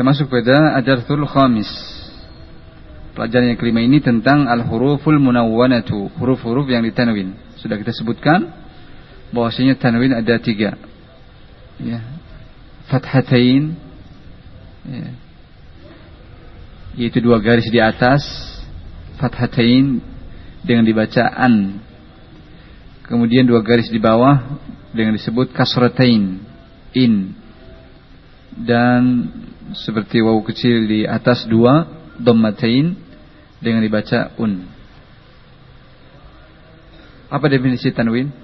Kita masuk pada adarsul khamis. Pelajaran yang kelima ini tentang al-huruful munawwanatu, huruf-huruf yang ditanwin. Sudah kita sebutkan bahwasanya tanwin ada tiga. Ya. Fathatain ya. Yaitu dua garis di atas fathatain dengan dibaca an. Kemudian dua garis di bawah dengan disebut kasratain in dan seperti wawu kecil di atas dua dhammatain dengan dibaca un. Apa definisi tanwin?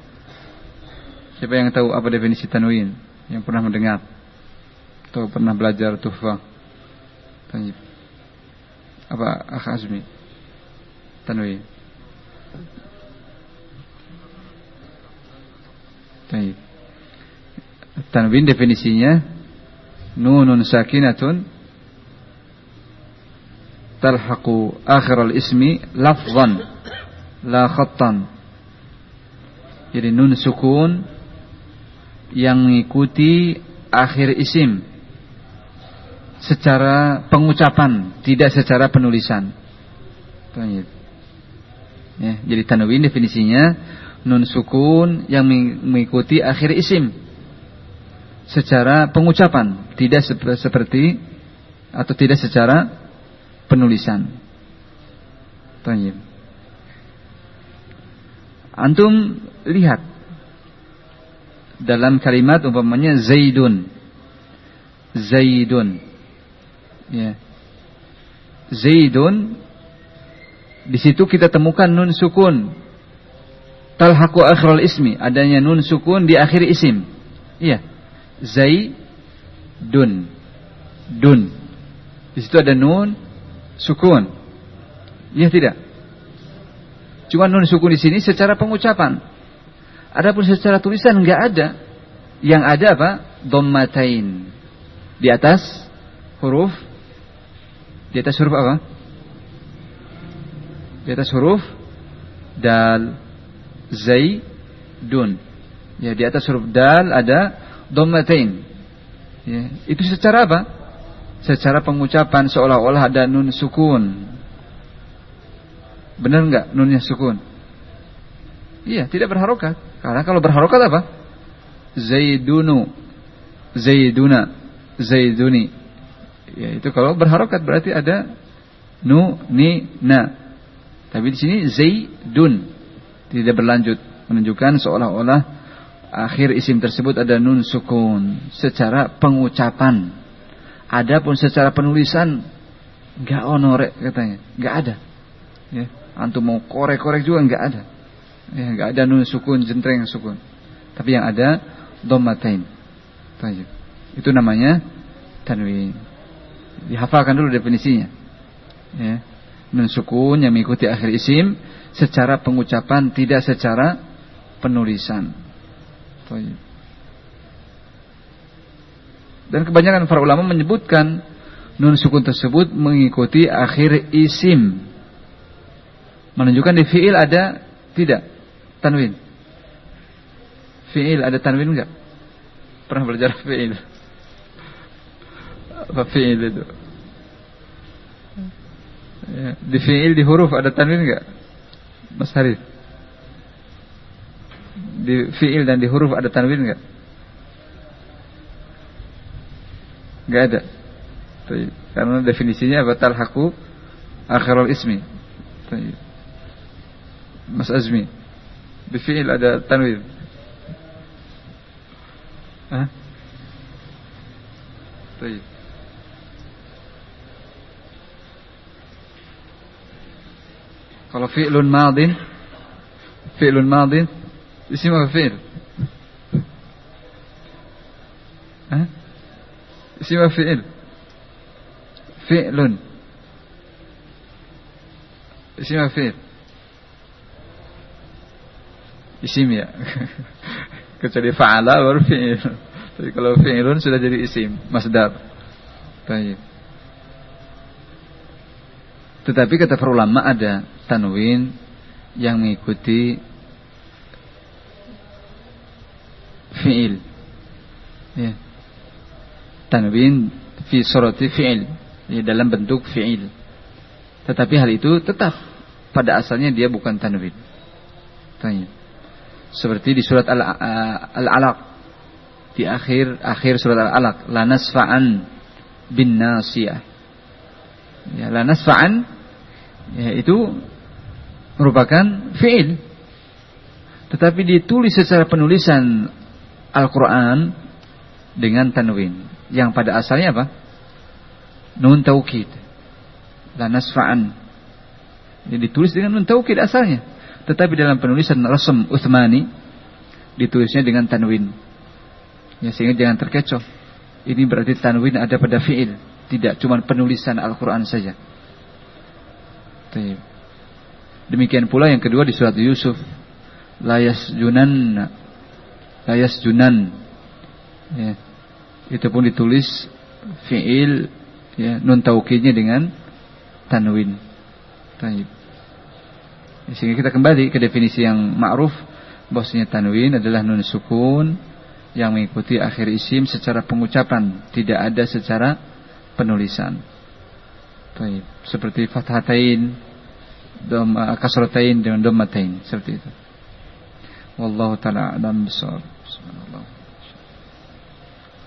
Siapa yang tahu apa definisi tanwin? Yang pernah mendengar atau pernah belajar tuhfa? Tanya. Apa Akh Azmi? Tanwin. Tanwin definisinya nunun sakinatun. Talhaqu akhir al-ismi lafzan la khattan. Jadi nun sukun yang mengikuti akhir isim. Secara pengucapan tidak secara penulisan. Ya, jadi tanwin definisinya nun sukun yang mengikuti akhir isim secara pengucapan, tidak seperti atau tidak secara penulisan. Tanya. Antum lihat dalam kalimat umpamanya Zaidun. Zaidun. Ya. Zaidun di situ kita temukan nun sukun. Talhaqu akhirul ismi, adanya nun sukun di akhir isim. Iya. Zaidun. Dun. Di situ ada nun sukun. Iya tidak? Cuma nun sukun di sini secara pengucapan. Adapun secara tulisan enggak ada. Yang ada apa? Dhammatain. Di atas huruf di atas huruf apa? Di atas huruf dal zaidun. Ya, di atas huruf dal ada Domatain. Ya, itu secara apa? Secara pengucapan seolah-olah ada nun sukun. Benar nggak nunnya sukun? Iya, tidak berharokat. Karena kalau berharokat apa? Zaidunu, Zaiduna, Zaiduni. Ya, itu kalau berharokat berarti ada nu, ni, na. Tapi di sini Zaidun tidak berlanjut menunjukkan seolah-olah akhir isim tersebut ada nun sukun secara pengucapan. Adapun secara penulisan nggak onorek katanya, nggak ada. Ya, antum mau korek-korek juga nggak ada. Ya, nggak ada nun sukun, jentreng sukun. Tapi yang ada domatain. Itu namanya tanwin. Dihafalkan dulu definisinya. Ya. Nun sukun yang mengikuti akhir isim secara pengucapan tidak secara penulisan. Dan kebanyakan para ulama menyebutkan nun sukun tersebut mengikuti akhir isim. Menunjukkan di fiil ada tidak tanwin. Fiil ada tanwin enggak? Pernah belajar fiil? Apa fiil itu? Ya, di fiil di huruf ada tanwin enggak? Mas Harith di fiil dan di huruf ada tanwin enggak? Enggak ada. Karena definisinya apa? Talhaqu akhirul ismi. Mas Azmi. Di fiil ada tanwin. Hah? Baik. Kalau fi'lun madin fi'lun madin Istighfar. Hah? Siwa fi'il? Fi'lun. Siwa fi'il? Isim ya. Kecuali fa'ala baru fi'il. Tapi kalau fi'ilun sudah jadi isim Masdar. Baik. Tetapi kata para ulama ada Tanwin yang mengikuti fiil. Ya. Tanwin fi surati fi'il. Ya, dalam bentuk fi'il. Tetapi hal itu tetap. Pada asalnya dia bukan tanwin. Tanya. seperti di surat al-alaq. Di akhir akhir surat al-alaq. La nasfa'an bin nasiyah ya la nasfa'an ya, itu merupakan fi'il. Tetapi ditulis secara penulisan Al-Quran dengan tanwin yang pada asalnya apa? Nun taukid. La nasfa'an. Ini ditulis dengan nun taukid asalnya. Tetapi dalam penulisan Rasm Uthmani ditulisnya dengan tanwin. Ya sehingga jangan terkecoh. Ini berarti tanwin ada pada fi'il, tidak cuma penulisan Al-Qur'an saja. Demikian pula yang kedua di surat Yusuf, layas junan layas junan ya itu pun ditulis fiil ya nun taukidnya dengan tanwin. Taib. Sehingga kita kembali ke definisi yang ma'ruf bahwasanya tanwin adalah nun sukun yang mengikuti akhir isim secara pengucapan, tidak ada secara penulisan. Taib. Seperti fathatain, dom kasratain dengan dommatain seperti itu. Wallahu taala alam bisawab.